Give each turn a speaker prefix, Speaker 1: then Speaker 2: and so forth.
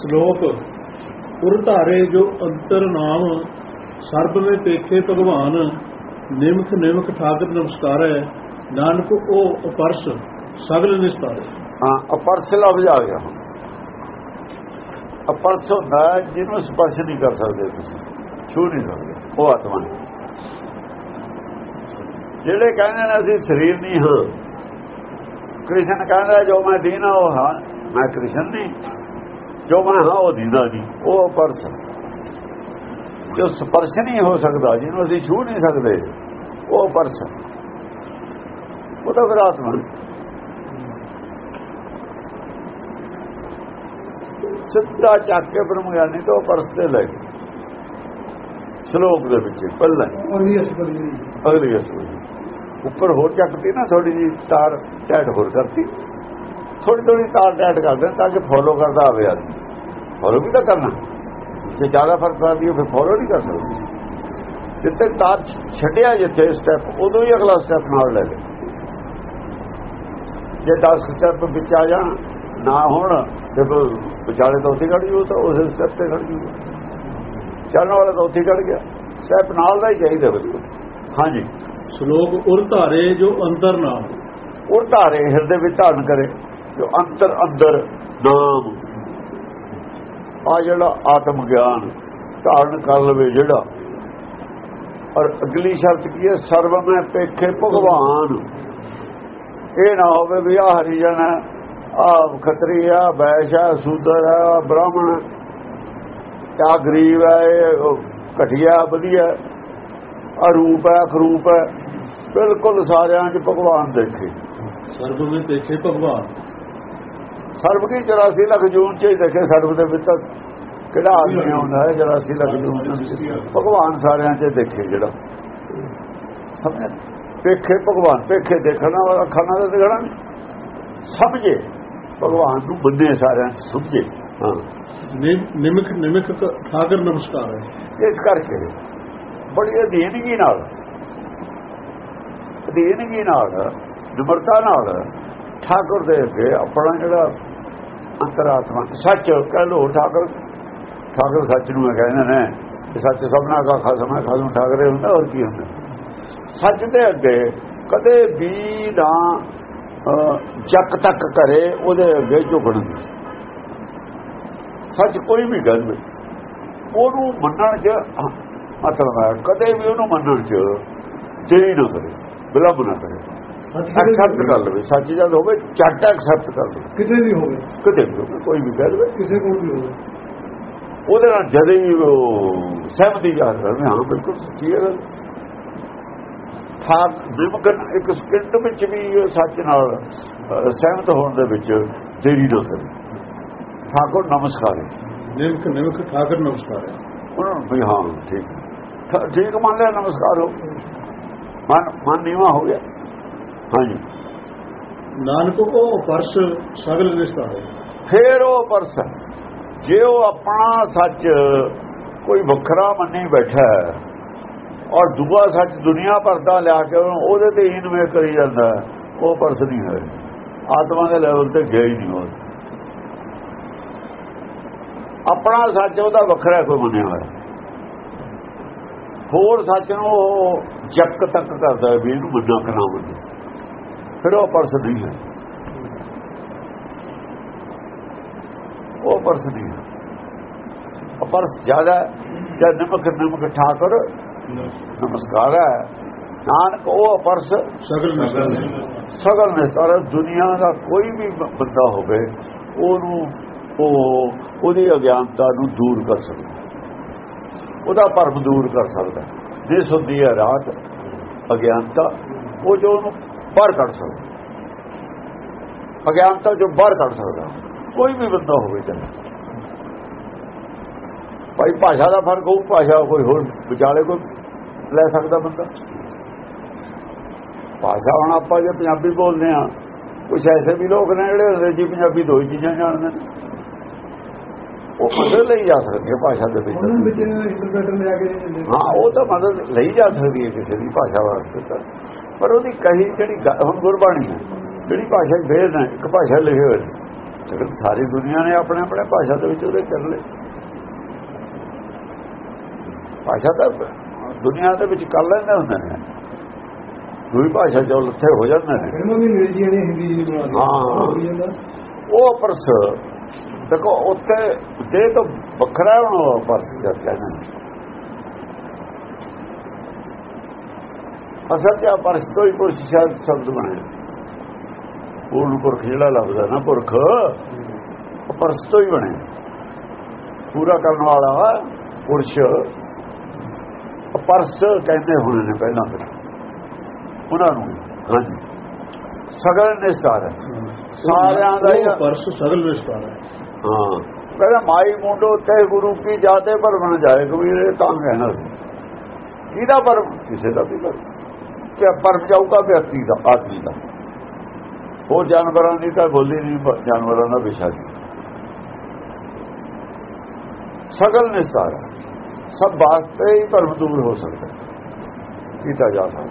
Speaker 1: ਸ਼ਲੋਕ ਉਰ ਧਾਰੇ ਜੋ ਅੰਤਰ ਨਾਮ, ਸਰਬ ਮੇ ਪੇਖੇ ਭਗਵਾਨ, ਨਿਮਖ ਨਿਮਖ ਠਾਕਰ ਨਮਸਕਾਰੈ, ਨਾਨਕ ਉਹ ਅਪਰਸ, ਸਗਲ ਨਿਸਤਾਰੇ।
Speaker 2: ਹਾਂ, ਅਪਰਸ ਲਫ਼ਜ਼ ਆ ਗਿਆ। ਅਪਰਸ ਹੁੰਦਾ ਜਿਹਨੂੰ ਸਪਰਸ਼ ਨਹੀਂ ਕਰ ਸਕਦੇ ਤੁਸੀਂ ਛੂ ਨਹੀਂ ਸਕਦੇ, ਉਹ ਆਤਮਾ ਜਿਹੜੇ ਕਹਿੰਦੇ ਨੇ ਅਸੀਂ ਸਰੀਰ ਨਹੀਂ ਹਾਂ, ਕ੍ਰਿਸ਼ਨ ਕਹਿੰਦਾ ਜੋ ਮੈਂ ਦੀਨਾ ਉਹ ਹਾਂ, ਮੈਂ ਕ੍ਰਿਸ਼ਨ ਨਹੀਂ। ਜੋ ਮੈਂ ਹਾਂ ਉਹ ਦੀਨਾ ਨਹੀਂ ਉਹ ਅਪਰਸ ਜੋ ਸਪਰਸ਼ ਨਹੀਂ ਹੋ ਸਕਦਾ ਜਿਹਨੂੰ ਅਸੀਂ ਛੂ ਨਹੀਂ ਸਕਦੇ ਉਹ ਅਪਰਸ ਉਹ ਤਾਂ ਫਿਰ ਆਤਮਾ। ਹੈ। ਸਿੱਧਾ ਚੱਕ ਕੇ ਬ੍ਰਹਮ ਗਿਆਨੀ ਤੋਂ ਪਰਸ ਤੇ ਲੈ ਸ਼ਲੋਕ ਦੇ ਵਿੱਚ ਪਹਿਲਾਂ
Speaker 3: ਅਗਲੀ ਅਸਪਰੀ
Speaker 2: ਅਗਲੀ ਅਸਲ ਉੱਪਰ ਹੋਰ ਚੱਕਤੀ ਨਾ ਥੋੜੀ ਜੀ ਤਾਰ ਟੈਟ ਹੋਰ ਕਰਤੀ। ਥੋੜੀ ਥੋੜੀ ਤਾਰ ਟੈਟ ਕਰ ਦੇ ਤਾਂ ਕਿ ਫੋਲੋ ਕਰਦਾ ਆਵੇ ਆਦਮੀ। ਫੋਲੋ ਵੀ ਤਾਂ ਕਰਨਾ। ਜੇ ਜ਼ਿਆਦਾ ਫ਼ਰਕ ਕਰਦੀ ਹੈ ਫਿਰ ਫੋਲੋ ਨਹੀਂ ਕਰ ਸਕਦੀ। ਜਿੱਥੇ ਤਾਰ ਛੱਡਿਆ ਜਿੱਥੇ ਸਟੈਪ ਉਦੋਂ ਹੀ ਅਗਲਾ ਸਟੈਪ ਨਾਲ ਲੈ ਲੈ। ਜੇ 10 ਸਟੈਪ ਵਿੱਚ ਆ ਜਾਣ ਨਾ ਹੋਣ ਤੇ ਫਿਰ ਵਿਚਾਲੇ ਤਾਂ ਉੱਥੇ ਖੜ ਜੂ ਤਾਂ ਉਸ ਸਟੈਪ ਤੇ ਖੜ ਜੂ। ਚੱਲਣ ਵਾਲਾ ਤਾਂ ਉੱਥੇ ਖੜ ਗਿਆ। ਸਟੈਪ ਨਾਲ ਦਾ ਹੀ ਚਾਹੀਦਾ ਬਿਲਕੁਲ ਹਾਂਜੀ।
Speaker 1: ਸ਼ਲੋਕ ਉਰ ਧਾਰੇ ਜੋ ਅੰਤਰ ਨਾਮ
Speaker 2: ਉਹ ਧਾਰੇ ਹਿਰਦੇ ਵਿੱਚ ਧਾਰਨ ਕਰੇ ਜੋ ਅੰਤਰ ਅੰਦਰ ਨਾਮ ਆ ਜਿਹੜਾ ਆਤਮ ਗਿਆਨ ਧਾਰਨ ਕਰ ਲਵੇ ਜਿਹੜਾ। ਔਰ ਅਗਲੀ ਸ਼ਰਤ ਕੀ ਹੈ? ਸਰਵ ਪੇਖੇ ਭਗਵਾਨ। ਇਹ ਨਾ ਹੋਵੇ ਵੀ ਆ ਹਰੀਜਨ ਹੈ ਆ ਖੱਤਰੀ ਆ ਵੈਸ਼ ਆ ਸੂਦਰ ਆ ਬ੍ਰਾਹਮਣ ਆ ਗਰੀਬ ਹੈ, ਇਹ ਉਹ ਘਟੀਆ, ਵਧੀਆ ਅਰੂਪ ਹੈ ਖਰੂਪ ਹੈ। ਬਿਲਕੁਲ ਸਾਰਿਆਂ 'ਚ ਭਗਵਾਨ ਦੇਖੇ।
Speaker 1: ਸਰਬ ਪੇਖੇ ਭਗਵਾਨ।
Speaker 2: ਸਰਬ ਕੀ 84 ਲੱਖ ਜੂਨ 'ਚ ਹੀ ਦੇਖੇ ਸਰਬ ਦੇ ਵਿੱਚ ਕਿਹੜਾ ਆਦਮੀ ਹੁੰਦਾ ਹੈ 84 ਲੱਖ ਜੂਨ ਭਗਵਾਨ ਸਾਰਿਆਂ 'ਚ ਦੇਖੇ ਜਿਹੜਾ। ਸਮਝ? ਪੇਖੇ ਭਗਵਾਨ ਪੇਖੇ ਦੇਖਣਾ ਵਾਲਾ ਖਾਣਾ ਦਾ ਦੇਖਣਾ ਸਮਝੇ। ਭਗਵਾਨ ਨੂੰ ਬੰਦੇ ਸਾਰਿਆਂ ਸਮਝੇ। ਹਾਂ।
Speaker 1: ਨਿਮ- ਨਿਮਖ ਨਿਮਖ ਕ- ਠਾਕਰ ਨਮਸਕਾਰ ਹੈ।
Speaker 2: ਇਸ ਕਰਕੇ ਬੜੀ ਅਧੀਨਗੀ ਨਾਲ ਅਧੀਨਗੀ ਨਾਲ ਨਿਮਰਤਾ ਨਾਲ ਠਾਕੁਰ ਦੇ ਅੱਗੇ ਆਪਣਾ ਜਿਹੜਾ ਅੰਤਰਾਤਮਾ ਸੱਚ ਕਹ ਲੋ ਠਾਕੁਰ। ਠਾਕੁਰ ਸੱਚ ਨੂੰ ਕਹਿੰਦੇ ਨੇ ਸੱਚ ਸਭਨਾ ਦਾ ਖਸਮ ਹੈ ਖਸਮ ਠਾਕਰੇ ਹੁੰਦਾ, ਹੋਰ ਕੀ ਹੁੰਦਾ? ਸੱਚ ਦੇ ਅੱਗੇ ਕਦੇ ਵੀ ਨਾ ਜੱਕ ਤੱਕ ਕਰੇ, ਉਹਦੇ ਅੱਗੇ ਝੁਕਣ ਦੀ ਸੱਚ ਕੋਈ ਵੀ ਗੱਲ ਨਹੀਂ। ਉਹਨੂੰ ਮੰਨਣ ਚ ਮਤਲਬ ਹੈ, ਕਦੇ ਵੀ ਉਹਨੂੰ ਮੰਨਣ ਚ ਦੇਰੀ ਨਾ ਕਰੇ ਬਿਲਬ ਨਾ ਕਰੇ। ਐਕਸੈਪਟ ਕਰ ਲਵੇ ਸੱਚ ਜਦ ਹੋਵੇ ਝੱਟ ਐਕਸੈਪਟ ਕਰ ਲਵੇ।
Speaker 3: ਕਿਤੇ ਵੀ ਹੋਵੇ।
Speaker 2: ਕਿਤੇ ਵੀ ਹੋਵੇ, ਕੋਈ ਵੀ ਲਵੇ।
Speaker 3: ਕਿਸੇ ਕੋਲ ਵੀ ਹੋਵੇ।
Speaker 2: ਉਹਦੇ ਨਾਲ ਜਦੇ ਹੀ ਉਹ ਸਹਿਮਤੀ ਜ਼ਾਹਰ ਕਰਵੇ ਹਾਂ ਬਿਲਕੁਲ ਸੱਚੀ ਹੈ। ਗੱਲ ਠਾਕ ਨਿਮਕਨ ਇੱਕ ਸਕਿੰਟ ਵਿੱਚ ਵੀ ਸੱਚ ਨਾਲ ਸਹਿਮਤ ਹੋਣ ਦੇ ਵਿੱਚ ਦੇਰੀ ਨਾ ਕਰੇ। ਠਾਕੁਰ ਨਮਸਕਾਰ ਹੈ।
Speaker 1: ਨਿਮਖ ਨਿਮਖ ਠਾਕਰ ਨਮਸਕਾਰ ਹੈ।
Speaker 2: ਉਹਨਾਂ ਨੂੰ ਵੀ ਹਾਂ ਠੀਕ ਠੀਕ ਮੰਨ ਲਿਆ ਨਮਸਕਾਰ ਹੋ। ਮਨ ਮਨ ਨੀਵਾ ਹੋ ਗਿਆ। ਹਾਂਜੀ।
Speaker 1: ਨਾਨਕ ਉਹ ਪਰਸ ਸਗਲ ਨਿਸਤਾਰੇ
Speaker 2: ਫੇਰ ਉਹ ਪਰਸ। ਜੇ ਉਹ ਆਪਣਾ ਸੱਚ ਕੋਈ ਵੱਖਰਾ ਮੰਨੀ ਬੈਠਾ ਹੈ ਔਰ ਦੂਆ ਸੱਚ ਦੁਨੀਆ ਭਰ ਦਾ ਲਿਆ ਕੇ ਉਹਦੇ ਤੇ ਇਨਵੇ ਕਰੀ ਜਾਂਦਾ ਉਹ ਪਰਸ ਨਹੀਂ ਹੈ। ਆਤਮਾ ਦੇ ਲੈਵਲ ਤੇ ਗਿਆ ਹੀ ਨਹੀਂ ਉਹ। ਆਪਣਾ ਸੱਚ ਉਹਦਾ ਵੱਖਰਾ ਕੋਈ ਮੰਨਿਆ ਹੋਇਆ। ਹੋਰ ਸੱਚ ਨੂੰ ਉਹ ਜੱਕ ਤੱਕ ਕਰਦਾ ਵੀ ਇਹਨੂੰ ਮੰਨਾ ਕਰਾਂ ਮੰਨੇ ਫਿਰ ਉਹ ਪਰਸ ਨਹੀਂ ਹੈ। ਉਹ ਪਰਸ ਨਹੀਂ ਹੈ। ਪਰਸ ਜ਼ਿਆਦਾ ਜਦ ਨਿਮਕ ਨਿਮਕ ਠਾਕਰ ਨਮਸਕਾਰ ਹੈ। ਨਾਨਕ ਉਹ ਪਰਸ
Speaker 1: ਸਗਲ
Speaker 2: ਸਗਲ ਨੇ ਸਾਰਾ ਦੁਨੀਆ ਦਾ ਕੋਈ ਵੀ ਬੰਦਾ ਹੋਵੇ ਉਹਨੂੰ ਉਹ ਉਹਦੀ ਅਗਿਆਨਤਾ ਨੂੰ ਦੂਰ ਕਰ ਸਕਦਾ ਉਹਦਾ ਭਰਮ ਦੂਰ ਕਰ ਸਕਦਾ ਜਿਸ ਹੁੰਦੀ ਹੈ ਰਾਤ ਅਗਿਆਨਤਾ ਉਹ ਜੋ ਉਹਨੂੰ ਬਾਹਰ ਕੱਢ ਸਕਦਾ। ਅਗਿਆਨਤਾ ਜੋ ਬਾਹਰ ਕੱਢ ਸਕਦਾ। ਕੋਈ ਵੀ ਬੰਦਾ ਹੋਵੇ ਚਾਹੇ ਭਾਈ ਭਾਸ਼ਾ ਦਾ ਫ਼ਰਕ ਹੋਊ, ਭਾਸ਼ਾ ਕੋਈ ਹੋਰ ਵਿਚਾਲੇ ਕੋਈ ਲੈ ਸਕਦਾ ਬੰਦਾ। ਭਾਸ਼ਾ ਹੁਣ ਆਪਾਂ ਜੇ ਪੰਜਾਬੀ ਬੋਲਦੇ ਆ ਕੁਝ ਐਸੇ ਵੀ ਲੋਕ ਨੇ ਜਿਹੜੇ ਅੰਗਰੇਜ਼ੀ, ਪੰਜਾਬੀ ਦੋ ਹੀ ਚੀਜ਼ਾਂ ਜਾਣਦੇ ਨੇ। ਉਹ ਮਦਦ ਲਈ ਜਾ ਸਕਦੀ ਹੈ ਭਾਸ਼ਾ ਦੇ ਵਿੱਚ। ਹਾਂ ਉਹ ਤਾਂ ਮਦਦ ਲਈ ਜਾ ਸਕਦੀ ਹੈ ਕਿਸੇ ਦੀ ਭਾਸ਼ਾ ਵਾਸਤੇ ਤਾਂ। ਪਰ ਉਹਦੀ ਕਹੀ ਜਿਹੜੀ ਹੁਣ ਗੁਰਬਾਣੀ ਹੈ ਜਿਹੜੀ ਭਾਸ਼ਾ ਭੇਦ ਹੈ ਇੱਕ ਭਾਸ਼ਾ ਲਿਖੇ ਹੋਏ ਨੇ। ਸਗਲ ਸਾਰੀ ਦੁਨੀਆ ਨੇ ਆਪਣੇ ਆਪਣੇ ਭਾਸ਼ਾ ਦੇ ਵਿੱਚ ਉਹਦੇ ਕਰ ਲਏ। ਭਾਸ਼ਾ ਤਾਂ ਦੁਨੀਆ ਦੇ ਵਿੱਚ ਕਰ ਲੈਂਦੇ ਹੁੰਦੇ ਨੇ। ਦੂਈ ਭਾਸ਼ਾ ਚੋਂ ਲੱਥੇ ਹੋ ਜਾਂਦੇ ਨੇ।
Speaker 3: ਨੇ ਜੀ
Speaker 2: ਹਾਂ। ਉਹ ਪਰਸ ਦੇਖੋ ਉੱਥੇ ਦੇ ਤੋਂ ਵੱਖਰਾ ਹੁਣ ਪਰਸ ਕਹਿੰਦੇ ਨੇ ਅਸਲ ਤੇ ਪਰਸ ਤੋਂ ਹੀ ਪੁਰਸ਼ ਸ਼ਬਦ ਸ਼ਬਦ ਬਣਿਆ ਪੂਰਨ ਪੁਰਖ ਜਿਹੜਾ ਲੱਭਦਾ ਨਾ ਪੁਰਖ। ਪਰਸ ਤੋਂ ਹੀ ਬਣਿਆ ਪੂਰਾ ਕਰਨ ਵਾਲਾ ਪੁਰਸ਼। ਪਰਸ ਕਹਿੰਦੇ ਹੁੰਦੇ ਨੇ ਪਹਿਲਾਂ ਤਾਂ ਉਹਨਾਂ ਨੂੰ ਹਾਂਜੀ। ਸਗਲ ਨਿਸਤਾਰ ਹੈ। ਸਾਰਿਆਂ ਦਾ
Speaker 1: ਪਰਸ ਸਗਲ ਵਿਸਤਾਰ ਹੈ।
Speaker 2: ਹਾਂ। ਕਹਿੰਦਾ ਮਾਈ ਮੁੰਡੋ ਤੇ ਗੁਰੂ ਕੀ ਜਾਤੇ ਭਰਮ ਬਣ ਜਾਏ, ਕਬੀਰ ਇਹ ਤਾਂ ਕਹਿਣਾ ਸੀ। ਕਿਹਦਾ ਪਰ ਕਿਸੇ ਦਾ ਵੀ ਪਰ ਕਿ ਜਾਊਗਾ ਵਿਅਕਤੀ ਦਾ, ਆਦਮੀ ਦਾ। ਉਹ ਜਾਨਵਰਾਂ ਦੀ ਤਾਂ ਬੋਲੀ ਨਹੀਂ ਜਾਨਵਰਾਂ ਦਾ ਵਿਸ਼ਾ ਜੀ ਸਗਲ ਨਿਸਤਾਰ। ਹੈ। ਸਭ ਵਾਸਤੇ ਹੀ ਭਰਮ ਦੂਰ ਹੋ ਸਕਦਾ ਕੀਤਾ ਜਾ ਸਕਦਾ।